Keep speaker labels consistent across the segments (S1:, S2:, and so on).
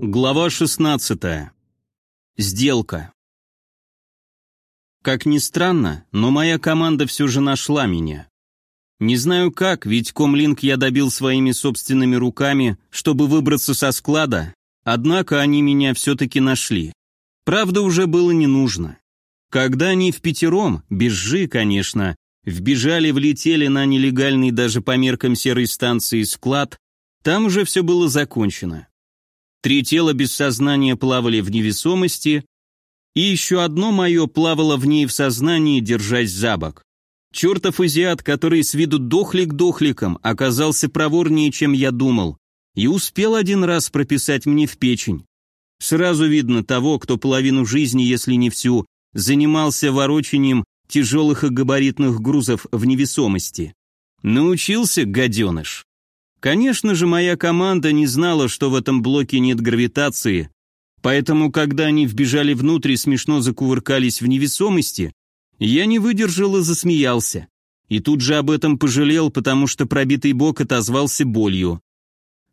S1: Глава 16. Сделка. Как ни странно, но моя команда все же нашла меня. Не знаю как, ведь комлинк я добил своими собственными руками, чтобы выбраться со склада, однако они меня все-таки нашли. Правда, уже было не нужно. Когда они в пятером, без жи, конечно, вбежали, влетели на нелегальный даже по меркам серой станции склад, там уже все было закончено. Три тела без сознания плавали в невесомости, и еще одно мое плавало в ней в сознании, держась за бок. Чертов азиат, который с виду дохлик дохликом, оказался проворнее, чем я думал, и успел один раз прописать мне в печень. Сразу видно того, кто половину жизни, если не всю, занимался ворочением тяжелых и габаритных грузов в невесомости. Научился, гаденыш. Конечно же, моя команда не знала, что в этом блоке нет гравитации, поэтому, когда они вбежали внутрь и смешно закувыркались в невесомости, я не выдержал и засмеялся. И тут же об этом пожалел, потому что пробитый бок отозвался болью.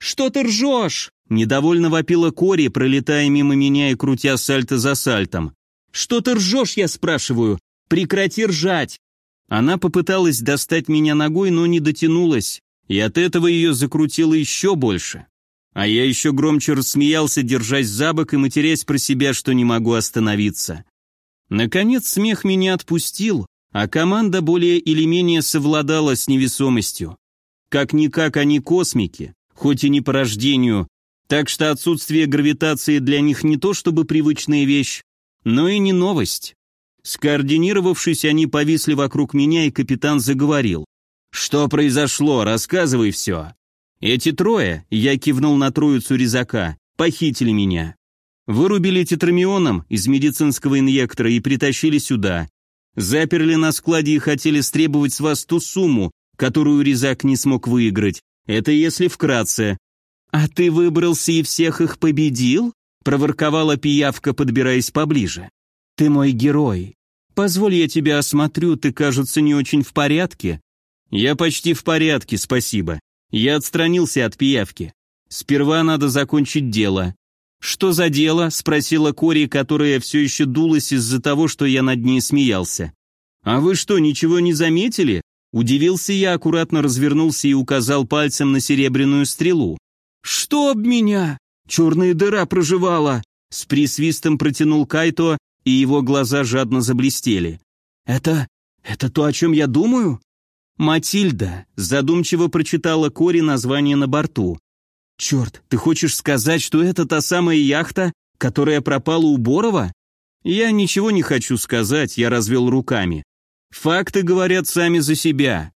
S1: «Что ты ржешь?» – недовольно вопила Кори, пролетая мимо меня и крутя сальто за сальтом. «Что ты ржешь, я спрашиваю? Прекрати ржать!» Она попыталась достать меня ногой, но не дотянулась, и от этого ее закрутило еще больше. А я еще громче рассмеялся, держась за бок и матерясь про себя, что не могу остановиться. Наконец смех меня отпустил, а команда более или менее совладала с невесомостью. Как-никак они космики, хоть и не по рождению, так что отсутствие гравитации для них не то чтобы привычная вещь, но и не новость. Скоординировавшись, они повисли вокруг меня, и капитан заговорил. «Что произошло? Рассказывай все». «Эти трое», — я кивнул на троицу резака, — «похитили меня. Вырубили тетрамионом из медицинского инъектора и притащили сюда. Заперли на складе и хотели стребовать с вас ту сумму, которую резак не смог выиграть. Это если вкратце». «А ты выбрался и всех их победил?» — проворковала пиявка, подбираясь поближе. «Ты мой герой. Позволь я тебя осмотрю, ты, кажется, не очень в порядке. «Я почти в порядке, спасибо. Я отстранился от пиявки. Сперва надо закончить дело». «Что за дело?» – спросила Кори, которая все еще дулась из-за того, что я над ней смеялся. «А вы что, ничего не заметили?» Удивился я, аккуратно развернулся и указал пальцем на серебряную стрелу. «Что об меня?» «Черная дыра проживала!» С присвистом протянул Кайто, и его глаза жадно заблестели. «Это... это то, о чем я думаю?» «Матильда», — задумчиво прочитала Кори название на борту. «Черт, ты хочешь сказать, что это та самая яхта, которая пропала у Борова?» «Я ничего не хочу сказать», — я развел руками. «Факты говорят сами за себя.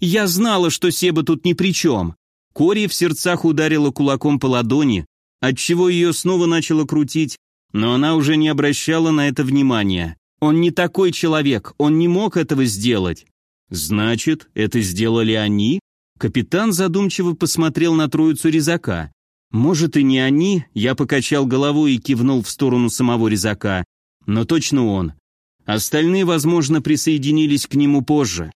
S1: Я знала, что Себа тут ни при чем». Кори в сердцах ударила кулаком по ладони, отчего ее снова начало крутить, но она уже не обращала на это внимания. «Он не такой человек, он не мог этого сделать». «Значит, это сделали они?» Капитан задумчиво посмотрел на троицу резака. «Может, и не они?» Я покачал головой и кивнул в сторону самого резака. «Но точно он. Остальные, возможно, присоединились к нему позже.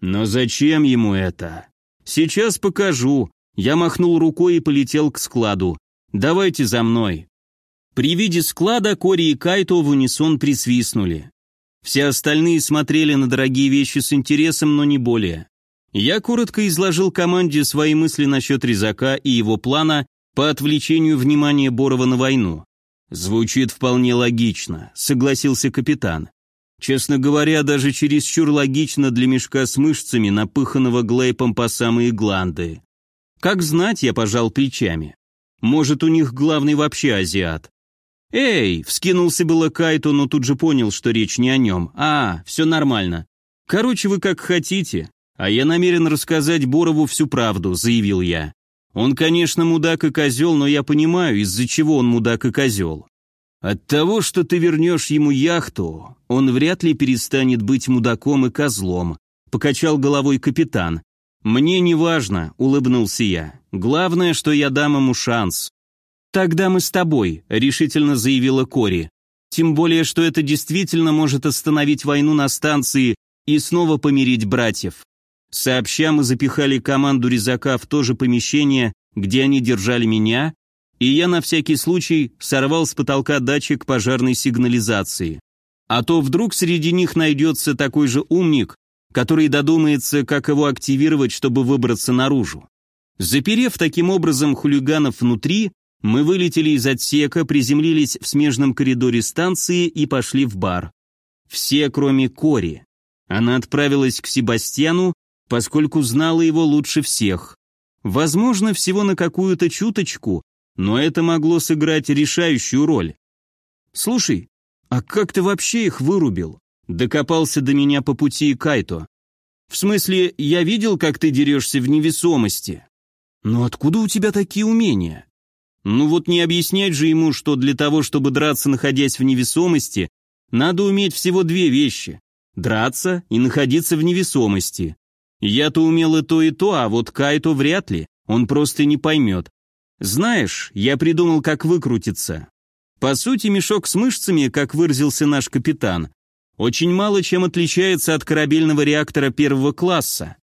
S1: Но зачем ему это? Сейчас покажу». Я махнул рукой и полетел к складу. «Давайте за мной». При виде склада Кори и Кайто в унисон присвистнули. Все остальные смотрели на дорогие вещи с интересом, но не более. Я коротко изложил команде свои мысли насчет резака и его плана по отвлечению внимания Борова на войну. «Звучит вполне логично», — согласился капитан. Честно говоря, даже чересчур логично для мешка с мышцами, напыханного глейпом по самые гланды. Как знать, я пожал плечами. Может, у них главный вообще азиат. «Эй!» — вскинулся было Кайто, но тут же понял, что речь не о нем. «А, все нормально. Короче, вы как хотите. А я намерен рассказать Борову всю правду», — заявил я. «Он, конечно, мудак и козел, но я понимаю, из-за чего он мудак и козел. От того, что ты вернешь ему яхту, он вряд ли перестанет быть мудаком и козлом», — покачал головой капитан. «Мне не важно», — улыбнулся я. «Главное, что я дам ему шанс. «Тогда мы с тобой», — решительно заявила Кори. Тем более, что это действительно может остановить войну на станции и снова помирить братьев. Сообща мы запихали команду резака в то же помещение, где они держали меня, и я на всякий случай сорвал с потолка датчик пожарной сигнализации. А то вдруг среди них найдется такой же умник, который додумается, как его активировать, чтобы выбраться наружу. Заперев таким образом хулиганов внутри, мы вылетели из отсека, приземлились в смежном коридоре станции и пошли в бар. Все, кроме Кори. Она отправилась к Себастьяну, поскольку знала его лучше всех. Возможно, всего на какую-то чуточку, но это могло сыграть решающую роль. «Слушай, а как ты вообще их вырубил?» Докопался до меня по пути Кайто. «В смысле, я видел, как ты дерешься в невесомости?» «Но откуда у тебя такие умения?» «Ну вот не объяснять же ему, что для того, чтобы драться, находясь в невесомости, надо уметь всего две вещи – драться и находиться в невесомости. Я-то умел и то, и то, а вот Кайто вряд ли, он просто не поймет. Знаешь, я придумал, как выкрутиться. По сути, мешок с мышцами, как выразился наш капитан, очень мало чем отличается от корабельного реактора первого класса.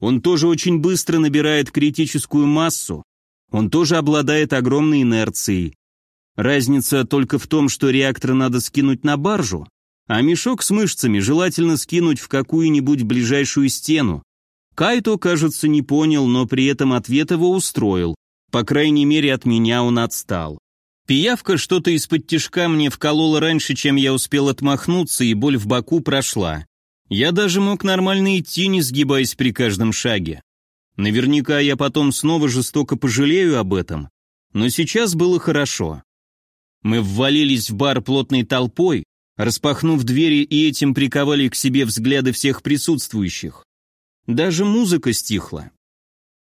S1: Он тоже очень быстро набирает критическую массу, он тоже обладает огромной инерцией. Разница только в том, что реактор надо скинуть на баржу, а мешок с мышцами желательно скинуть в какую-нибудь ближайшую стену. Кайто, кажется, не понял, но при этом ответ его устроил. По крайней мере, от меня он отстал. Пиявка что-то из-под тишка мне вколола раньше, чем я успел отмахнуться, и боль в боку прошла. Я даже мог нормально идти, не сгибаясь при каждом шаге. Наверняка я потом снова жестоко пожалею об этом, но сейчас было хорошо. Мы ввалились в бар плотной толпой, распахнув двери и этим приковали к себе взгляды всех присутствующих. Даже музыка стихла.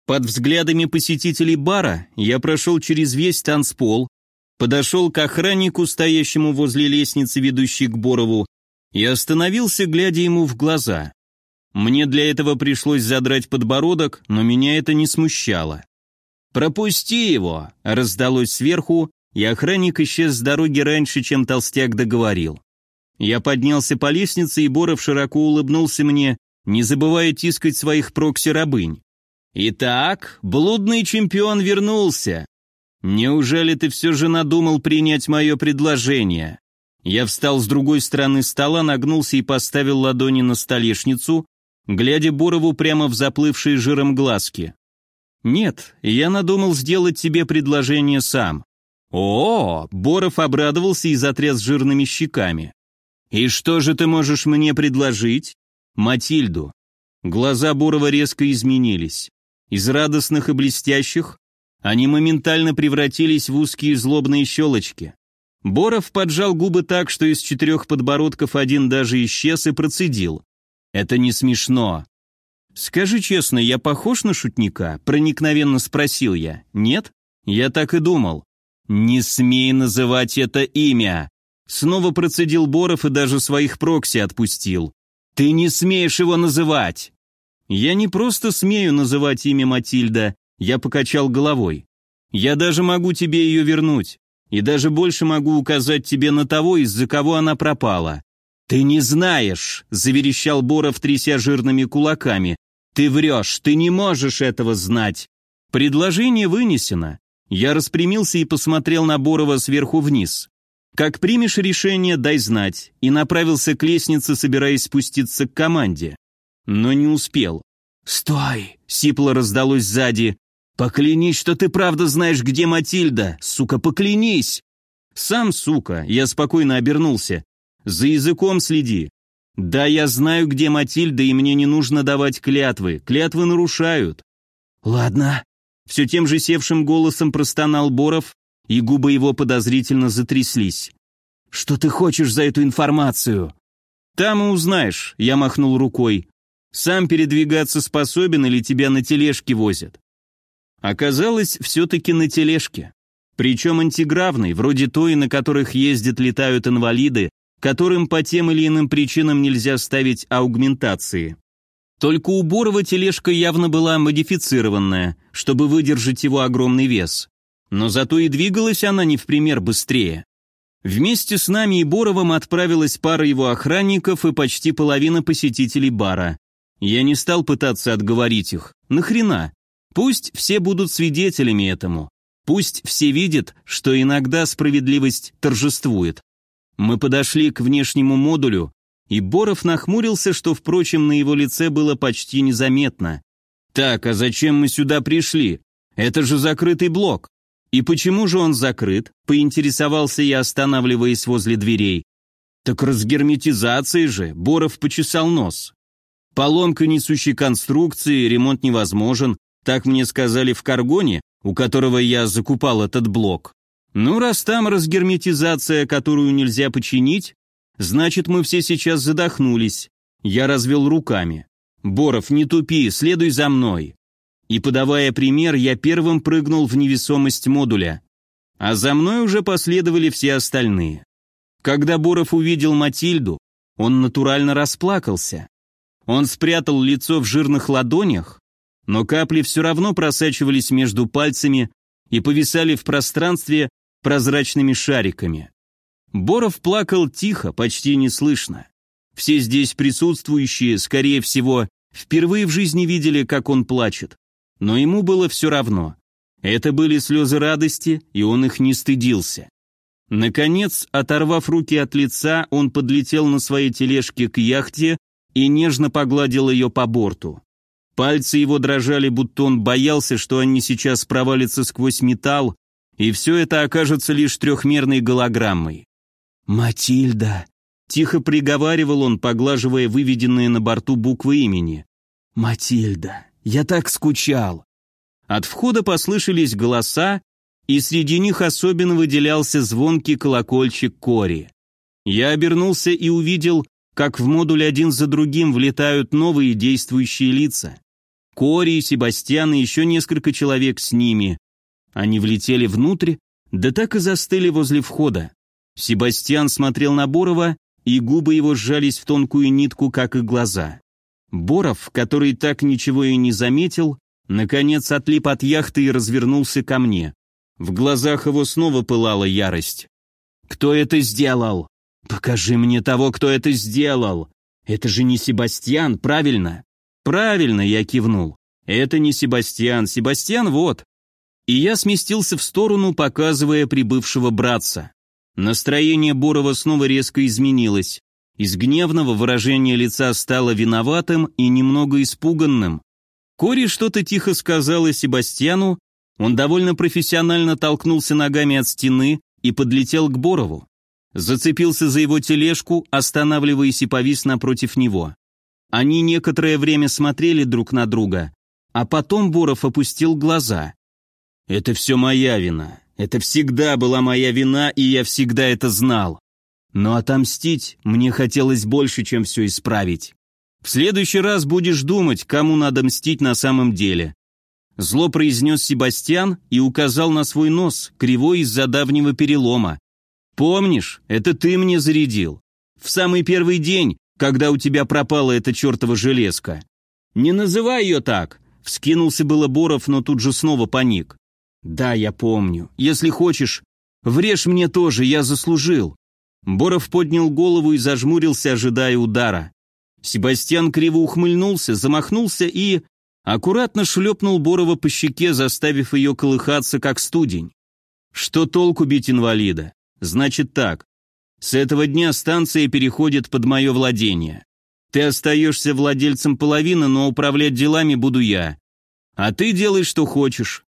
S1: Под взглядами посетителей бара я прошел через весь танцпол, подошел к охраннику, стоящему возле лестницы, ведущей к Борову, и остановился, глядя ему в глаза. Мне для этого пришлось задрать подбородок, но меня это не смущало. «Пропусти его!» — раздалось сверху, и охранник исчез с дороги раньше, чем толстяк договорил. Я поднялся по лестнице, и Боров широко улыбнулся мне, не забывая тискать своих прокси-рабынь. «Итак, блудный чемпион вернулся. Неужели ты все же надумал принять мое предложение?» Я встал с другой стороны стола, нагнулся и поставил ладони на столешницу, глядя Борову прямо в заплывшие жиром глазки. «Нет, я надумал сделать тебе предложение сам». «О!», -о Боров обрадовался и затряс жирными щеками. «И что же ты можешь мне предложить?» Матильду. Глаза Бурова резко изменились. Из радостных и блестящих они моментально превратились в узкие злобные щелочки. Боров поджал губы так, что из четырех подбородков один даже исчез и процедил. «Это не смешно». «Скажи честно, я похож на шутника?» – проникновенно спросил я. «Нет?» «Я так и думал». «Не смей называть это имя!» Снова процедил Боров и даже своих прокси отпустил. «Ты не смеешь его называть!» «Я не просто смею называть имя Матильда», я покачал головой. «Я даже могу тебе ее вернуть, и даже больше могу указать тебе на того, из-за кого она пропала». «Ты не знаешь», — заверещал Боров, тряся жирными кулаками. «Ты врешь, ты не можешь этого знать». Предложение вынесено. Я распрямился и посмотрел на Борова сверху вниз. «Как примешь решение, дай знать», и направился к лестнице, собираясь спуститься к команде. Но не успел. «Стой!» — сипло раздалось сзади. «Поклянись, что ты правда знаешь, где Матильда! Сука, поклянись!» «Сам, сука!» — я спокойно обернулся. «За языком следи!» «Да, я знаю, где Матильда, и мне не нужно давать клятвы. Клятвы нарушают». «Ладно». Все тем же севшим голосом простонал Боров, и губы его подозрительно затряслись. «Что ты хочешь за эту информацию?» «Там и узнаешь», — я махнул рукой. «Сам передвигаться способен или тебя на тележке возят?» Оказалось, все-таки на тележке. Причем антигравной, вроде той, на которых ездят, летают инвалиды, которым по тем или иным причинам нельзя ставить аугментации. Только у Борова тележка явно была модифицированная, чтобы выдержать его огромный вес. Но зато и двигалась она не в пример быстрее. Вместе с нами и Боровым отправилась пара его охранников и почти половина посетителей бара. Я не стал пытаться отговорить их. Нахрена? Пусть все будут свидетелями этому. Пусть все видят, что иногда справедливость торжествует. Мы подошли к внешнему модулю, и Боров нахмурился, что, впрочем, на его лице было почти незаметно. «Так, а зачем мы сюда пришли? Это же закрытый блок. И почему же он закрыт?» — поинтересовался я, останавливаясь возле дверей. «Так разгерметизации же!» — Боров почесал нос. «Поломка несущей конструкции, ремонт невозможен, так мне сказали в Каргоне, у которого я закупал этот блок. Ну, раз там разгерметизация, которую нельзя починить, значит, мы все сейчас задохнулись. Я развел руками. «Боров, не тупи, следуй за мной». И, подавая пример, я первым прыгнул в невесомость модуля. А за мной уже последовали все остальные. Когда Боров увидел Матильду, он натурально расплакался. Он спрятал лицо в жирных ладонях, но капли все равно просачивались между пальцами и повисали в пространстве, прозрачными шариками. Боров плакал тихо, почти неслышно. Все здесь присутствующие, скорее всего, впервые в жизни видели, как он плачет. Но ему было все равно. Это были слезы радости, и он их не стыдился. Наконец, оторвав руки от лица, он подлетел на своей тележке к яхте и нежно погладил ее по борту. Пальцы его дрожали, будто он боялся, что они сейчас провалятся сквозь металл и все это окажется лишь трехмерной голограммой. «Матильда!» — тихо приговаривал он, поглаживая выведенные на борту буквы имени. «Матильда! Я так скучал!» От входа послышались голоса, и среди них особенно выделялся звонкий колокольчик Кори. Я обернулся и увидел, как в модуль один за другим влетают новые действующие лица. Кори, Себастьян и еще несколько человек с ними. Они влетели внутрь, да так и застыли возле входа. Себастьян смотрел на Борова, и губы его сжались в тонкую нитку, как и глаза. Боров, который так ничего и не заметил, наконец отлип от яхты и развернулся ко мне. В глазах его снова пылала ярость. «Кто это сделал? Покажи мне того, кто это сделал! Это же не Себастьян, правильно?» «Правильно», — я кивнул. «Это не Себастьян. Себастьян вот, и я сместился в сторону, показывая прибывшего братца. Настроение Борова снова резко изменилось. Из гневного выражения лица стало виноватым и немного испуганным. Кори что-то тихо сказала Себастьяну, он довольно профессионально толкнулся ногами от стены и подлетел к Борову. Зацепился за его тележку, останавливаясь и повис напротив него. Они некоторое время смотрели друг на друга, а потом Боров опустил глаза. Это все моя вина. Это всегда была моя вина, и я всегда это знал. Но отомстить мне хотелось больше, чем все исправить. В следующий раз будешь думать, кому надо мстить на самом деле. Зло произнес Себастьян и указал на свой нос, кривой из-за давнего перелома. Помнишь, это ты мне зарядил. В самый первый день, когда у тебя пропала эта чертова железка. Не называй ее так. Вскинулся было Боров, но тут же снова паник. «Да, я помню. Если хочешь, врежь мне тоже, я заслужил». Боров поднял голову и зажмурился, ожидая удара. Себастьян криво ухмыльнулся, замахнулся и... аккуратно шлепнул Борова по щеке, заставив ее колыхаться, как студень. «Что толку бить инвалида? Значит так. С этого дня станция переходит под мое владение. Ты остаешься владельцем половины, но управлять делами буду я. А ты делай, что хочешь.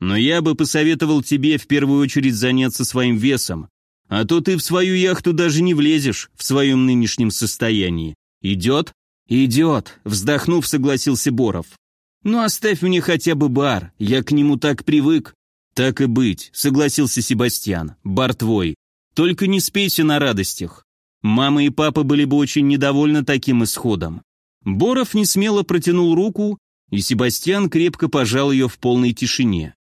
S1: Но я бы посоветовал тебе в первую очередь заняться своим весом, а то ты в свою яхту даже не влезешь в своем нынешнем состоянии. Идет? Идет, вздохнув, согласился Боров. Ну оставь мне хотя бы бар, я к нему так привык. Так и быть, согласился Себастьян, бар твой. Только не спейся на радостях. Мама и папа были бы очень недовольны таким исходом. Боров не смело протянул руку, и Себастьян крепко пожал ее в полной тишине.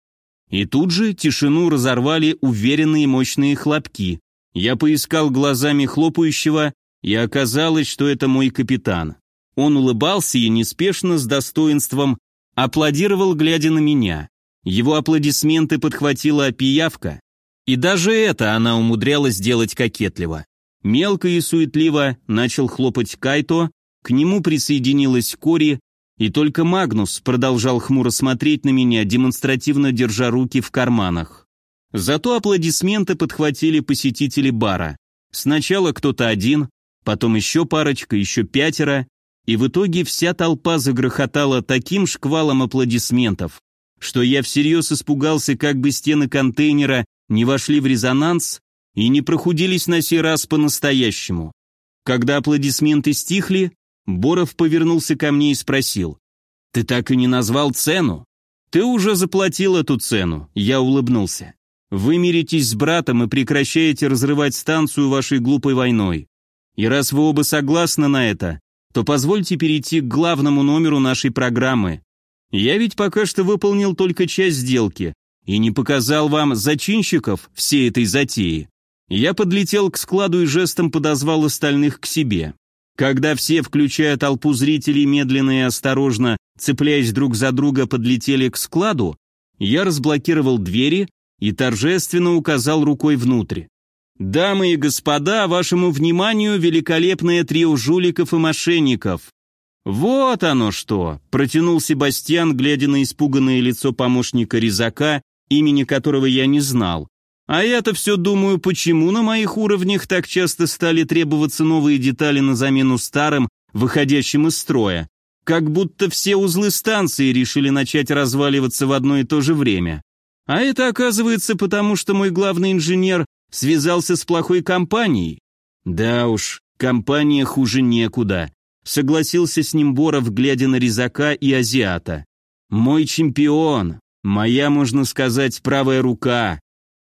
S1: И тут же тишину разорвали уверенные мощные хлопки. Я поискал глазами хлопающего, и оказалось, что это мой капитан. Он улыбался и неспешно, с достоинством, аплодировал, глядя на меня. Его аплодисменты подхватила пиявка. И даже это она умудрялась делать кокетливо. Мелко и суетливо начал хлопать Кайто, к нему присоединилась Кори, и только Магнус продолжал хмуро смотреть на меня, демонстративно держа руки в карманах. Зато аплодисменты подхватили посетители бара. Сначала кто-то один, потом еще парочка, еще пятеро, и в итоге вся толпа загрохотала таким шквалом аплодисментов, что я всерьез испугался, как бы стены контейнера не вошли в резонанс и не прохудились на сей раз по-настоящему. Когда аплодисменты стихли, Боров повернулся ко мне и спросил, «Ты так и не назвал цену?» «Ты уже заплатил эту цену», — я улыбнулся. «Вы миритесь с братом и прекращаете разрывать станцию вашей глупой войной. И раз вы оба согласны на это, то позвольте перейти к главному номеру нашей программы. Я ведь пока что выполнил только часть сделки и не показал вам зачинщиков всей этой затеи. Я подлетел к складу и жестом подозвал остальных к себе. Когда все, включая толпу зрителей, медленно и осторожно, цепляясь друг за друга, подлетели к складу, я разблокировал двери и торжественно указал рукой внутрь. «Дамы и господа, вашему вниманию великолепное трио жуликов и мошенников». «Вот оно что!» – протянул Себастьян, глядя на испуганное лицо помощника резака, имени которого я не знал. «А я-то все думаю, почему на моих уровнях так часто стали требоваться новые детали на замену старым, выходящим из строя? Как будто все узлы станции решили начать разваливаться в одно и то же время. А это оказывается потому, что мой главный инженер Связался с плохой компанией? Да уж, компания хуже некуда. Согласился с ним Боров, глядя на Резака и Азиата. Мой чемпион, моя, можно сказать, правая рука.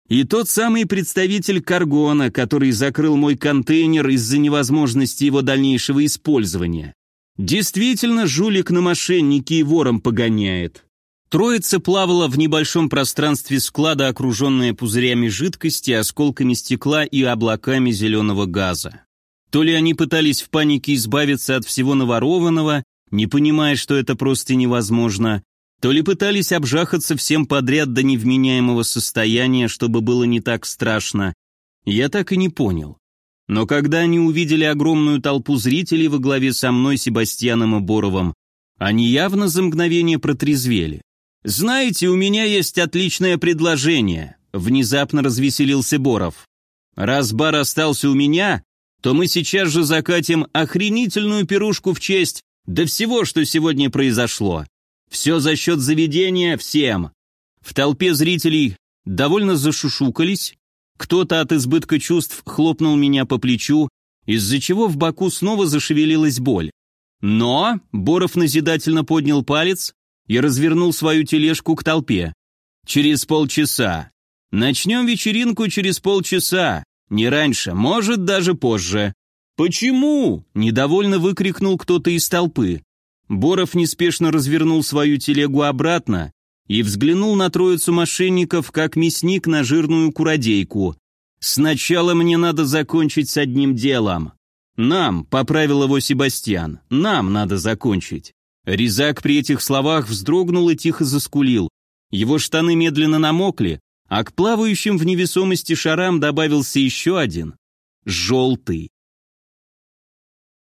S1: И тот самый представитель Каргона, который закрыл мой контейнер из-за невозможности его дальнейшего использования. Действительно, жулик на мошеннике и вором погоняет. Троица плавала в небольшом пространстве склада, окруженная пузырями жидкости, осколками стекла и облаками зеленого газа. То ли они пытались в панике избавиться от всего наворованного, не понимая, что это просто невозможно, то ли пытались обжахаться всем подряд до невменяемого состояния, чтобы было не так страшно. Я так и не понял. Но когда они увидели огромную толпу зрителей во главе со мной, Себастьяном и Боровым, они явно за мгновение протрезвели. «Знаете, у меня есть отличное предложение», — внезапно развеселился Боров. «Раз бар остался у меня, то мы сейчас же закатим охренительную пирушку в честь до всего, что сегодня произошло. Все за счет заведения всем». В толпе зрителей довольно зашушукались, кто-то от избытка чувств хлопнул меня по плечу, из-за чего в боку снова зашевелилась боль. Но Боров назидательно поднял палец, и развернул свою тележку к толпе. «Через полчаса. Начнем вечеринку через полчаса. Не раньше, может, даже позже». «Почему?» – недовольно выкрикнул кто-то из толпы. Боров неспешно развернул свою телегу обратно и взглянул на троицу мошенников, как мясник на жирную куродейку. «Сначала мне надо закончить с одним делом». «Нам», — поправил его Себастьян, — «нам надо закончить». Резак при этих словах вздрогнул и тихо заскулил. Его штаны медленно намокли, а к плавающим в невесомости шарам добавился еще один. Желтый.